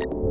you